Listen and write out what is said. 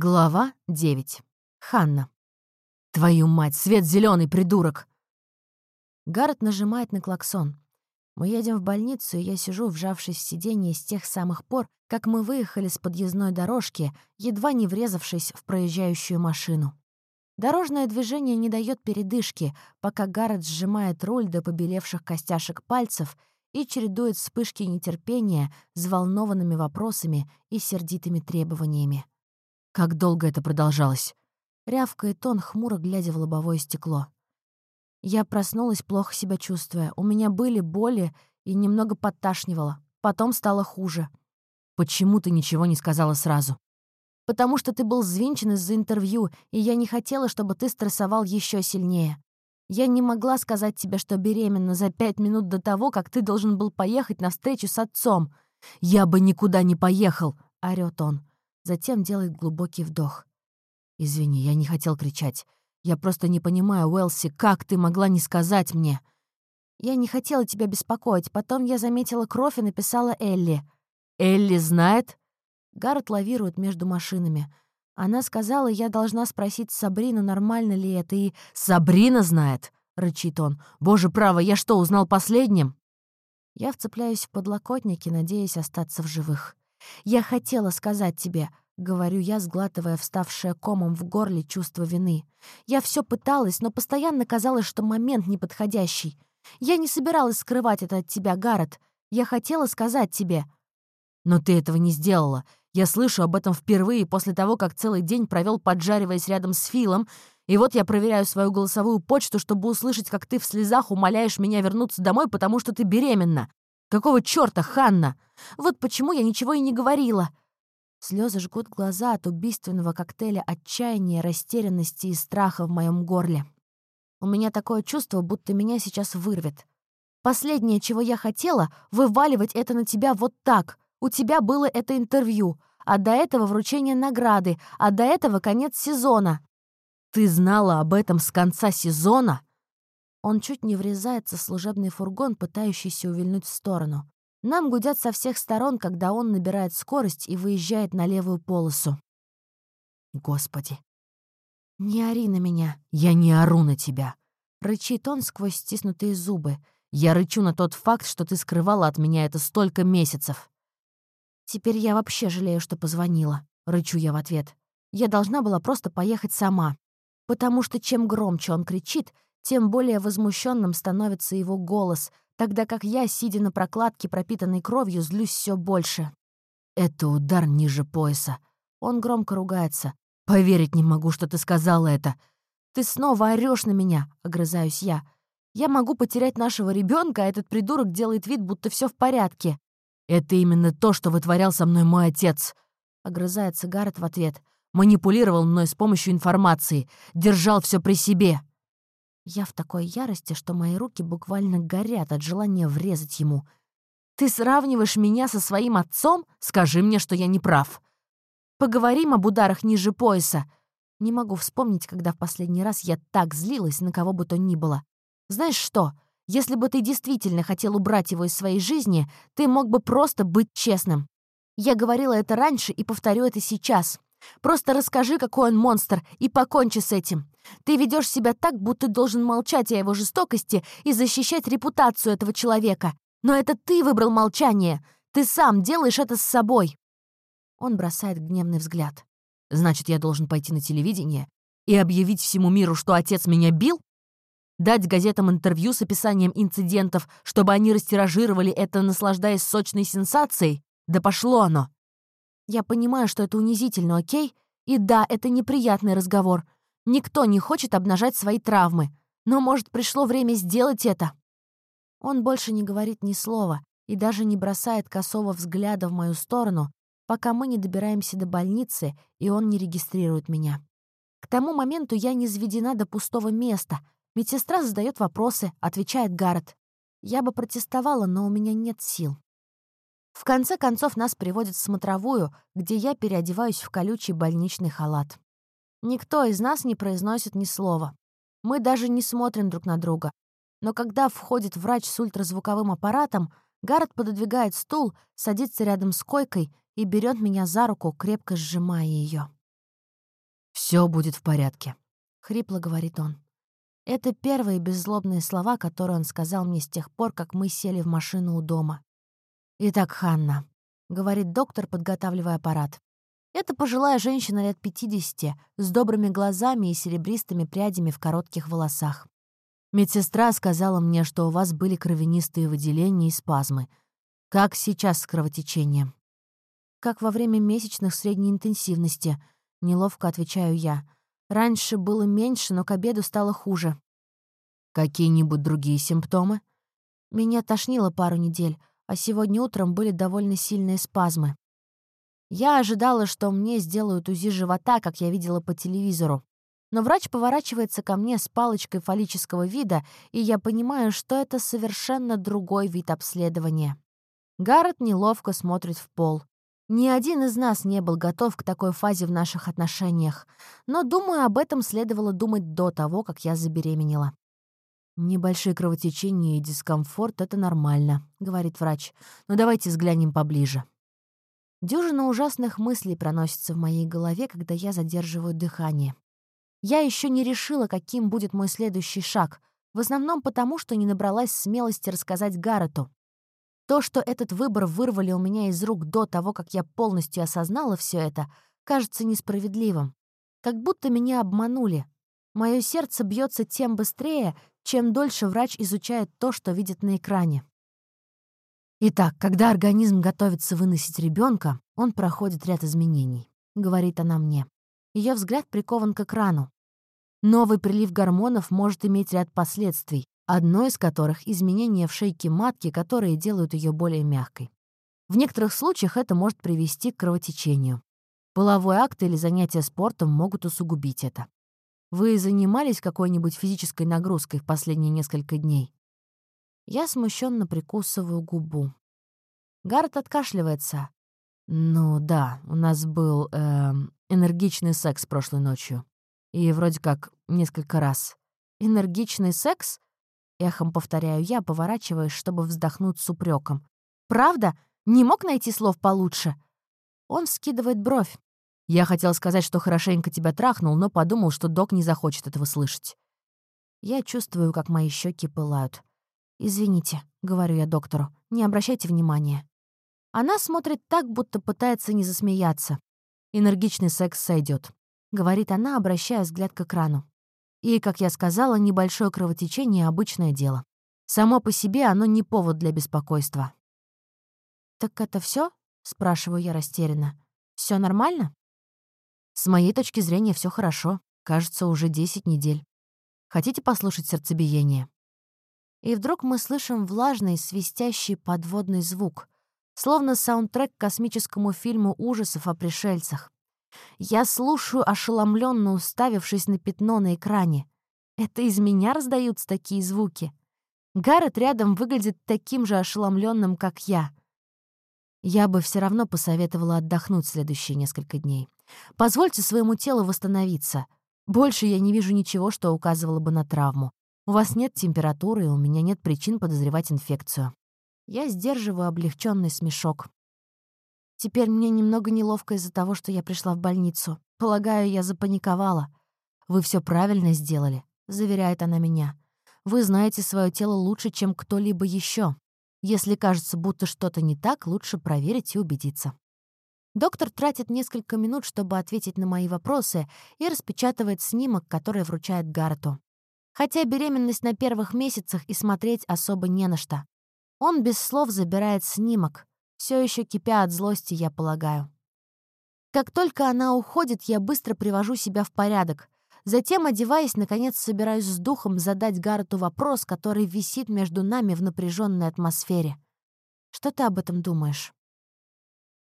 Глава 9. Ханна. «Твою мать, свет зеленый, придурок!» Гаррет нажимает на клаксон. Мы едем в больницу, и я сижу, вжавшись в сиденье с тех самых пор, как мы выехали с подъездной дорожки, едва не врезавшись в проезжающую машину. Дорожное движение не дает передышки, пока Гаррет сжимает руль до побелевших костяшек пальцев и чередует вспышки нетерпения с волнованными вопросами и сердитыми требованиями. Как долго это продолжалось? Рявкает он, хмуро глядя в лобовое стекло. Я проснулась, плохо себя чувствуя. У меня были боли и немного подташнивало. Потом стало хуже. Почему ты ничего не сказала сразу? Потому что ты был взвинчен из-за интервью, и я не хотела, чтобы ты стрессовал еще сильнее. Я не могла сказать тебе, что беременна за пять минут до того, как ты должен был поехать на встречу с отцом. «Я бы никуда не поехал!» — орёт он. Затем делает глубокий вдох. «Извини, я не хотел кричать. Я просто не понимаю, Уэлси, как ты могла не сказать мне?» «Я не хотела тебя беспокоить. Потом я заметила кровь и написала Элли». «Элли знает?» Гаррет лавирует между машинами. Она сказала, я должна спросить Сабрину, нормально ли это, и... «Сабрина знает!» — рычит он. «Боже, право, я что, узнал последним?» Я вцепляюсь в подлокотники, надеясь остаться в живых. «Я хотела сказать тебе», — говорю я, сглатывая вставшее комом в горле чувство вины. «Я все пыталась, но постоянно казалось, что момент неподходящий. Я не собиралась скрывать это от тебя, Гаррет. Я хотела сказать тебе». «Но ты этого не сделала. Я слышу об этом впервые после того, как целый день провел, поджариваясь рядом с Филом, и вот я проверяю свою голосовую почту, чтобы услышать, как ты в слезах умоляешь меня вернуться домой, потому что ты беременна. Какого чёрта, Ханна? Вот почему я ничего и не говорила. Слезы жгут глаза от убийственного коктейля отчаяния, растерянности и страха в моем горле. У меня такое чувство, будто меня сейчас вырвет. Последнее, чего я хотела, вываливать это на тебя вот так. У тебя было это интервью, а до этого вручение награды, а до этого конец сезона. Ты знала об этом с конца сезона? Он чуть не врезается в служебный фургон, пытающийся увильнуть в сторону. Нам гудят со всех сторон, когда он набирает скорость и выезжает на левую полосу. Господи. «Не ори на меня». «Я не ору на тебя», — рычит он сквозь стиснутые зубы. «Я рычу на тот факт, что ты скрывала от меня это столько месяцев». «Теперь я вообще жалею, что позвонила», — рычу я в ответ. «Я должна была просто поехать сама. Потому что чем громче он кричит, тем более возмущенным становится его голос, тогда как я, сидя на прокладке, пропитанной кровью, злюсь все больше. «Это удар ниже пояса». Он громко ругается. «Поверить не могу, что ты сказала это. Ты снова орешь на меня», — огрызаюсь я. «Я могу потерять нашего ребенка, а этот придурок делает вид, будто все в порядке». «Это именно то, что вытворял со мной мой отец», — огрызается Гаррет в ответ. «Манипулировал мной с помощью информации, держал все при себе». Я в такой ярости, что мои руки буквально горят от желания врезать ему. «Ты сравниваешь меня со своим отцом? Скажи мне, что я не прав. Поговорим об ударах ниже пояса. Не могу вспомнить, когда в последний раз я так злилась на кого бы то ни было. Знаешь что? Если бы ты действительно хотел убрать его из своей жизни, ты мог бы просто быть честным. Я говорила это раньше и повторю это сейчас. Просто расскажи, какой он монстр, и покончи с этим. Ты ведешь себя так, будто должен молчать о его жестокости и защищать репутацию этого человека. Но это ты выбрал молчание. Ты сам делаешь это с собой. Он бросает гневный взгляд. Значит, я должен пойти на телевидение и объявить всему миру, что отец меня бил? Дать газетам интервью с описанием инцидентов, чтобы они растиражировали это, наслаждаясь сочной сенсацией? Да пошло оно. Я понимаю, что это унизительно, окей? И да, это неприятный разговор. Никто не хочет обнажать свои травмы. Но, может, пришло время сделать это? Он больше не говорит ни слова и даже не бросает косого взгляда в мою сторону, пока мы не добираемся до больницы, и он не регистрирует меня. К тому моменту я не заведена до пустого места. Медсестра задает вопросы, отвечает Гаррет. Я бы протестовала, но у меня нет сил. В конце концов нас приводят в смотровую, где я переодеваюсь в колючий больничный халат. Никто из нас не произносит ни слова. Мы даже не смотрим друг на друга. Но когда входит врач с ультразвуковым аппаратом, Гаррет пододвигает стул, садится рядом с койкой и берет меня за руку, крепко сжимая ее. Все будет в порядке», — хрипло говорит он. Это первые беззлобные слова, которые он сказал мне с тех пор, как мы сели в машину у дома. «Итак, Ханна», — говорит доктор, подготавливая аппарат. Это пожилая женщина лет 50, с добрыми глазами и серебристыми прядями в коротких волосах. Медсестра сказала мне, что у вас были кровянистые выделения и спазмы. Как сейчас с кровотечением? Как во время месячных средней интенсивности, неловко отвечаю я. Раньше было меньше, но к обеду стало хуже. Какие-нибудь другие симптомы? Меня тошнило пару недель, а сегодня утром были довольно сильные спазмы. Я ожидала, что мне сделают УЗИ живота, как я видела по телевизору. Но врач поворачивается ко мне с палочкой фаллического вида, и я понимаю, что это совершенно другой вид обследования. Гаррет неловко смотрит в пол. Ни один из нас не был готов к такой фазе в наших отношениях, но, думаю, об этом следовало думать до того, как я забеременела. «Небольшие кровотечения и дискомфорт — это нормально», — говорит врач. «Но давайте взглянем поближе». Дюжина ужасных мыслей проносится в моей голове, когда я задерживаю дыхание. Я еще не решила, каким будет мой следующий шаг, в основном потому, что не набралась смелости рассказать Гаррету. То, что этот выбор вырвали у меня из рук до того, как я полностью осознала все это, кажется несправедливым. Как будто меня обманули. Мое сердце бьется тем быстрее, чем дольше врач изучает то, что видит на экране. Итак, когда организм готовится выносить ребенка, он проходит ряд изменений, говорит она мне. Ее взгляд прикован к экрану. Новый прилив гормонов может иметь ряд последствий, одно из которых — изменения в шейке матки, которые делают ее более мягкой. В некоторых случаях это может привести к кровотечению. Половой акт или занятия спортом могут усугубить это. Вы занимались какой-нибудь физической нагрузкой в последние несколько дней? Я смущенно прикусываю губу. Гаррет откашливается. «Ну да, у нас был э, энергичный секс прошлой ночью. И вроде как несколько раз. Энергичный секс?» Эхом повторяю я, поворачиваясь, чтобы вздохнуть с упреком. «Правда? Не мог найти слов получше?» Он скидывает бровь. Я хотел сказать, что хорошенько тебя трахнул, но подумал, что док не захочет этого слышать. Я чувствую, как мои щеки пылают. «Извините», — говорю я доктору, — «не обращайте внимания». Она смотрит так, будто пытается не засмеяться. «Энергичный секс сойдет, говорит она, обращая взгляд к экрану. И, как я сказала, небольшое кровотечение — обычное дело. Само по себе оно не повод для беспокойства. «Так это все? спрашиваю я растерянно. Все нормально?» «С моей точки зрения все хорошо. Кажется, уже 10 недель. Хотите послушать сердцебиение?» И вдруг мы слышим влажный, свистящий подводный звук, словно саундтрек к космическому фильму ужасов о пришельцах. Я слушаю, ошеломленно уставившись на пятно на экране. Это из меня раздаются такие звуки. Гаррет рядом выглядит таким же ошеломленным, как я. Я бы все равно посоветовала отдохнуть следующие несколько дней. Позвольте своему телу восстановиться. Больше я не вижу ничего, что указывало бы на травму. У вас нет температуры, и у меня нет причин подозревать инфекцию. Я сдерживаю облегченный смешок. Теперь мне немного неловко из-за того, что я пришла в больницу. Полагаю, я запаниковала. Вы все правильно сделали, заверяет она меня. Вы знаете свое тело лучше, чем кто-либо еще. Если кажется, будто что-то не так, лучше проверить и убедиться. Доктор тратит несколько минут, чтобы ответить на мои вопросы, и распечатывает снимок, который вручает Гарту. Хотя беременность на первых месяцах и смотреть особо не на что. Он без слов забирает снимок, все еще кипя от злости, я полагаю. Как только она уходит, я быстро привожу себя в порядок. Затем, одеваясь, наконец собираюсь с духом задать Гаррету вопрос, который висит между нами в напряженной атмосфере. «Что ты об этом думаешь?»